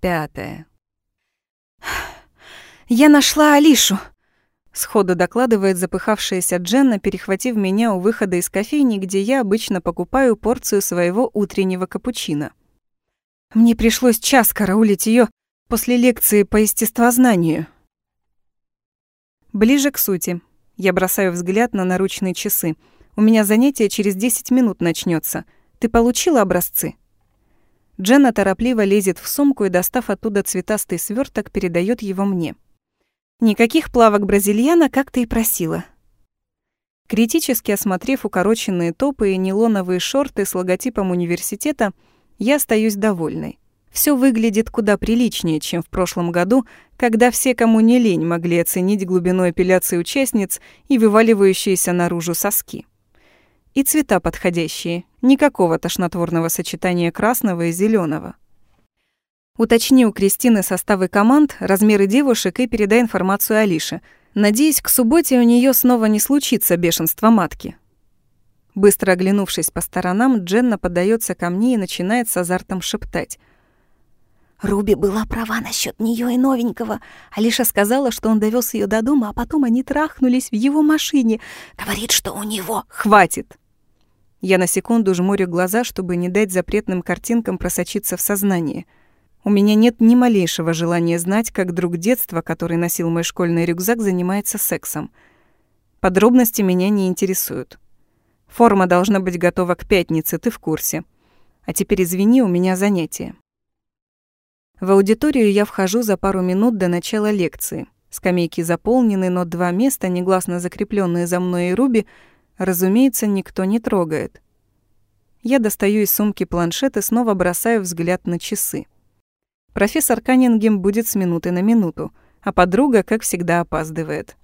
Пятое. «Я нашла Алишу!» Сходу докладывает запыхавшаяся Дженна, перехватив меня у выхода из кофейни, где я обычно покупаю порцию своего утреннего капучино. Мне пришлось час караулить ее после лекции по естествознанию. Ближе к сути. Я бросаю взгляд на наручные часы. У меня занятие через 10 минут начнется. Ты получила образцы? Дженна торопливо лезет в сумку и, достав оттуда цветастый сверток, передает его мне. Никаких плавок бразильяна, как ты и просила. Критически осмотрев укороченные топы и нейлоновые шорты с логотипом университета, я остаюсь довольной. Все выглядит куда приличнее, чем в прошлом году, когда все, кому не лень, могли оценить глубину эпиляции участниц и вываливающиеся наружу соски. И цвета подходящие, никакого тошнотворного сочетания красного и зеленого. Уточни у Кристины составы команд, размеры девушек и передай информацию Алише. Надеюсь, к субботе у нее снова не случится бешенство матки. Быстро оглянувшись по сторонам, Дженна подается ко мне и начинает с азартом шептать. Руби была права насчет нее и новенького. Алиша сказала, что он довез ее до дома, а потом они трахнулись в его машине. Говорит, что у него хватит. Я на секунду жмурю глаза, чтобы не дать запретным картинкам просочиться в сознание — у меня нет ни малейшего желания знать, как друг детства, который носил мой школьный рюкзак, занимается сексом. Подробности меня не интересуют. Форма должна быть готова к пятнице, ты в курсе. А теперь извини, у меня занятие. В аудиторию я вхожу за пару минут до начала лекции. Скамейки заполнены, но два места, негласно закрепленные за мной и Руби, разумеется, никто не трогает. Я достаю из сумки планшет и снова бросаю взгляд на часы. Профессор Каннингем будет с минуты на минуту, а подруга, как всегда, опаздывает.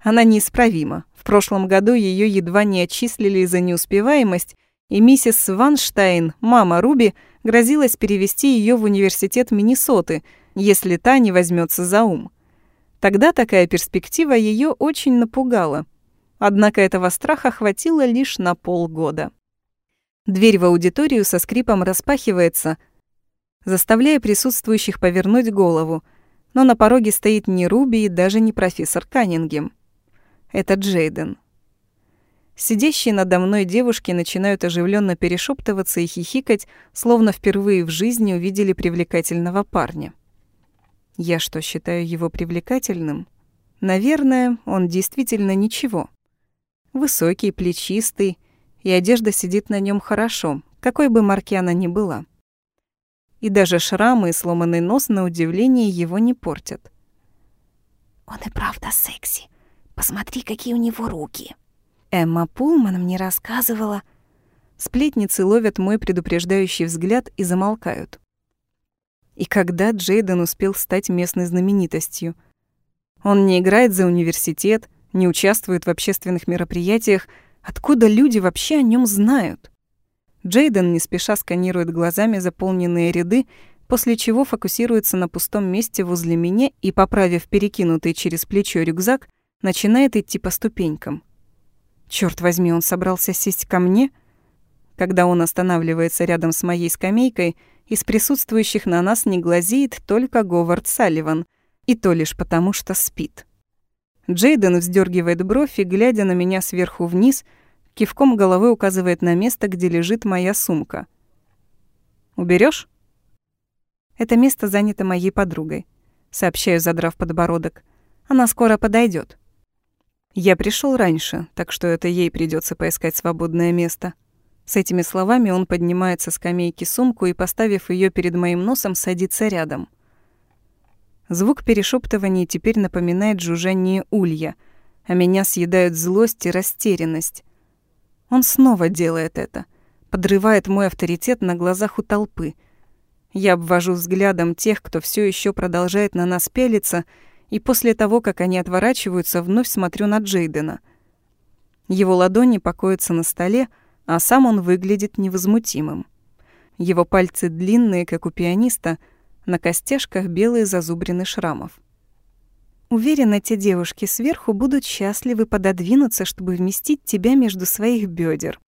Она неисправима. В прошлом году ее едва не отчислили за неуспеваемость, и миссис Ванштайн, мама Руби, грозилась перевести ее в университет Миннесоты, если та не возьмется за ум. Тогда такая перспектива ее очень напугала. Однако этого страха хватило лишь на полгода. Дверь в аудиторию со скрипом распахивается, заставляя присутствующих повернуть голову, но на пороге стоит не Руби и даже не профессор Каннингем. Это Джейден. Сидящие надо мной девушки начинают оживленно перешептываться и хихикать, словно впервые в жизни увидели привлекательного парня. Я что, считаю его привлекательным? Наверное, он действительно ничего. Высокий, плечистый, и одежда сидит на нем хорошо, какой бы марки она ни была и даже шрамы и сломанный нос, на удивление, его не портят. «Он и правда секси. Посмотри, какие у него руки». Эмма Пулман мне рассказывала. Сплетницы ловят мой предупреждающий взгляд и замолкают. И когда Джейден успел стать местной знаменитостью? Он не играет за университет, не участвует в общественных мероприятиях. Откуда люди вообще о нем знают? Джейден не спеша сканирует глазами заполненные ряды, после чего фокусируется на пустом месте возле меня и, поправив перекинутый через плечо рюкзак, начинает идти по ступенькам. Черт возьми, он собрался сесть ко мне? Когда он останавливается рядом с моей скамейкой, из присутствующих на нас не глазеет только Говард Салливан, и то лишь потому, что спит. Джейден вздергивает бровь и, глядя на меня сверху вниз, кивком головы указывает на место, где лежит моя сумка. Уберешь? Это место занято моей подругой, сообщаю, задрав подбородок. Она скоро подойдет. Я пришел раньше, так что это ей придется поискать свободное место. С этими словами он поднимается с скамейки сумку и, поставив ее перед моим носом, садится рядом. Звук перешептывания теперь напоминает жужжание улья, а меня съедают злость и растерянность. Он снова делает это. Подрывает мой авторитет на глазах у толпы. Я обвожу взглядом тех, кто все еще продолжает на нас пелиться, и после того, как они отворачиваются, вновь смотрю на Джейдена. Его ладони покоятся на столе, а сам он выглядит невозмутимым. Его пальцы длинные, как у пианиста, на костяшках белые зазубрины шрамов. Уверена, те девушки сверху будут счастливы пододвинуться, чтобы вместить тебя между своих бедер.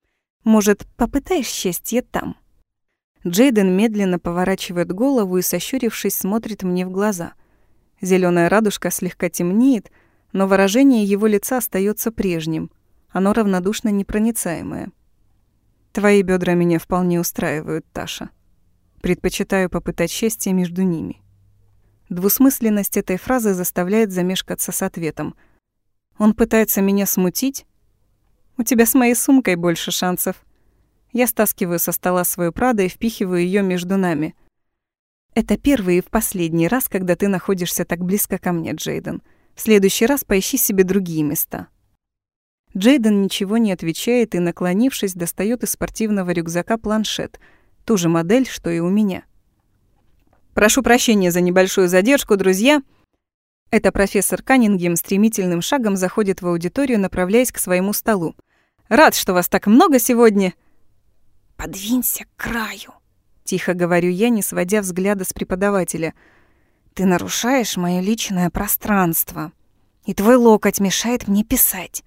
Может, попытаешь счастье там? Джейден медленно поворачивает голову и, сощурившись, смотрит мне в глаза. Зеленая радужка слегка темнеет, но выражение его лица остается прежним. Оно равнодушно непроницаемое. Твои бедра меня вполне устраивают, Таша. Предпочитаю попытать счастье между ними. Двусмысленность этой фразы заставляет замешкаться с ответом. Он пытается меня смутить? У тебя с моей сумкой больше шансов. Я стаскиваю со стола свою Прадо и впихиваю ее между нами. Это первый и в последний раз, когда ты находишься так близко ко мне, Джейден. В следующий раз поищи себе другие места. Джейден ничего не отвечает и, наклонившись, достает из спортивного рюкзака планшет, ту же модель, что и у меня. «Прошу прощения за небольшую задержку, друзья!» Это профессор Каннингем стремительным шагом заходит в аудиторию, направляясь к своему столу. «Рад, что вас так много сегодня!» «Подвинься к краю», — тихо говорю я, не сводя взгляда с преподавателя. «Ты нарушаешь моё личное пространство, и твой локоть мешает мне писать».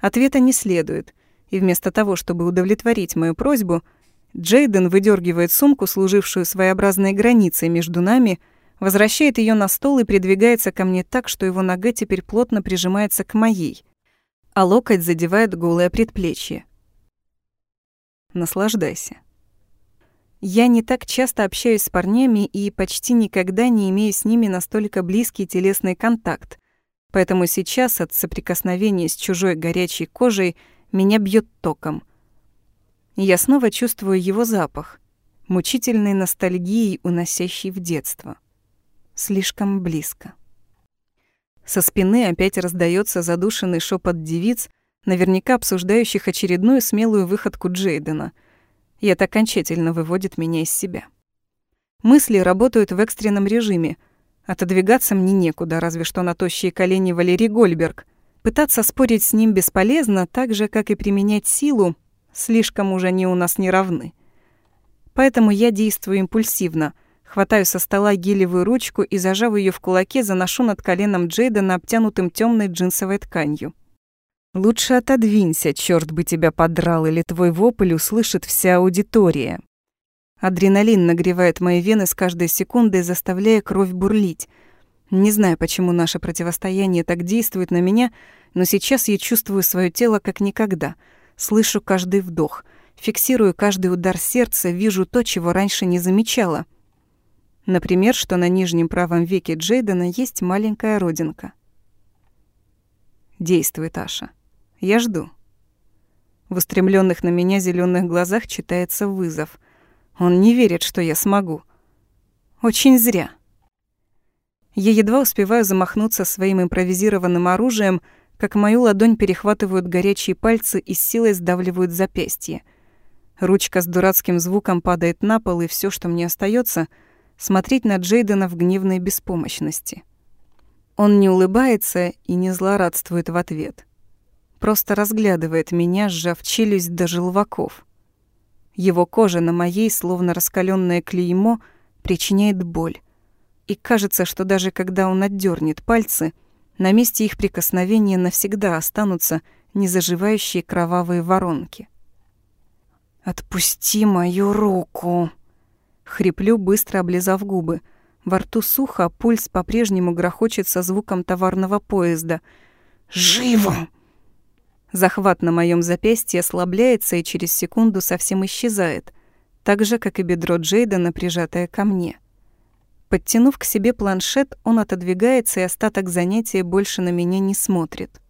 Ответа не следует, и вместо того, чтобы удовлетворить мою просьбу, Джейден выдергивает сумку, служившую своеобразной границей между нами, возвращает ее на стол и придвигается ко мне так, что его нога теперь плотно прижимается к моей, а локоть задевает голое предплечье. Наслаждайся. Я не так часто общаюсь с парнями и почти никогда не имею с ними настолько близкий телесный контакт, поэтому сейчас от соприкосновения с чужой горячей кожей меня бьет током. Я снова чувствую его запах, мучительной ностальгией, уносящей в детство. Слишком близко. Со спины опять раздается задушенный шепот девиц, наверняка обсуждающих очередную смелую выходку Джейдена. И это окончательно выводит меня из себя. Мысли работают в экстренном режиме. Отодвигаться мне некуда, разве что на тощие колени Валерий Гольберг. Пытаться спорить с ним бесполезно, так же, как и применять силу, слишком уже они у нас не равны. Поэтому я действую импульсивно. Хватаю со стола гелевую ручку и, зажав ее в кулаке, заношу над коленом Джейдена обтянутым темной джинсовой тканью. Лучше отодвинься, черт бы тебя подрал, или твой вопль услышит вся аудитория. Адреналин нагревает мои вены с каждой секундой, заставляя кровь бурлить. Не знаю, почему наше противостояние так действует на меня, но сейчас я чувствую свое тело как никогда. Слышу каждый вдох, фиксирую каждый удар сердца, вижу то, чего раньше не замечала. Например, что на нижнем правом веке Джейдена есть маленькая родинка. Действуй, Таша. Я жду. В устремленных на меня зеленых глазах читается вызов. Он не верит, что я смогу. Очень зря. Я едва успеваю замахнуться своим импровизированным оружием, как мою ладонь перехватывают горячие пальцы и с силой сдавливают запястье. Ручка с дурацким звуком падает на пол, и все, что мне остается, смотреть на Джейдена в гневной беспомощности. Он не улыбается и не злорадствует в ответ просто разглядывает меня, сжав челюсть до желваков. Его кожа на моей, словно раскаленное клеймо, причиняет боль. И кажется, что даже когда он отдернет пальцы, на месте их прикосновения навсегда останутся незаживающие кровавые воронки. «Отпусти мою руку!» Хриплю, быстро облизав губы. Во рту сухо, а пульс по-прежнему грохочет со звуком товарного поезда. «Живо!» Захват на моем запястье ослабляется и через секунду совсем исчезает, так же, как и бедро Джейдена, прижатое ко мне. Подтянув к себе планшет, он отодвигается, и остаток занятия больше на меня не смотрит.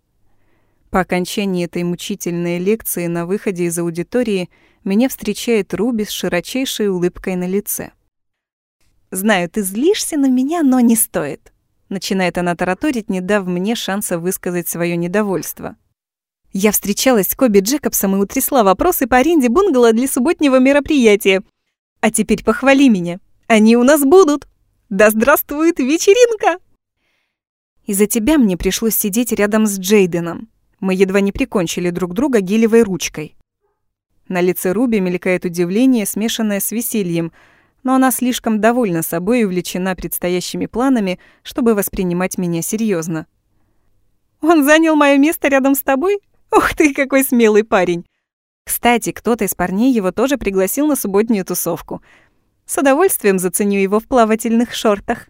По окончании этой мучительной лекции на выходе из аудитории меня встречает Руби с широчайшей улыбкой на лице. «Знаю, ты злишься на меня, но не стоит», — начинает она тараторить, не дав мне шанса высказать свое недовольство. Я встречалась с Коби Джекобсом и утрясла вопросы по аренде бунгало для субботнего мероприятия. А теперь похвали меня. Они у нас будут. Да здравствует вечеринка! Из-за тебя мне пришлось сидеть рядом с Джейденом. Мы едва не прикончили друг друга гелевой ручкой. На лице Руби мелькает удивление, смешанное с весельем, но она слишком довольна собой и увлечена предстоящими планами, чтобы воспринимать меня серьезно. «Он занял мое место рядом с тобой?» «Ух ты, какой смелый парень! Кстати, кто-то из парней его тоже пригласил на субботнюю тусовку. С удовольствием заценю его в плавательных шортах.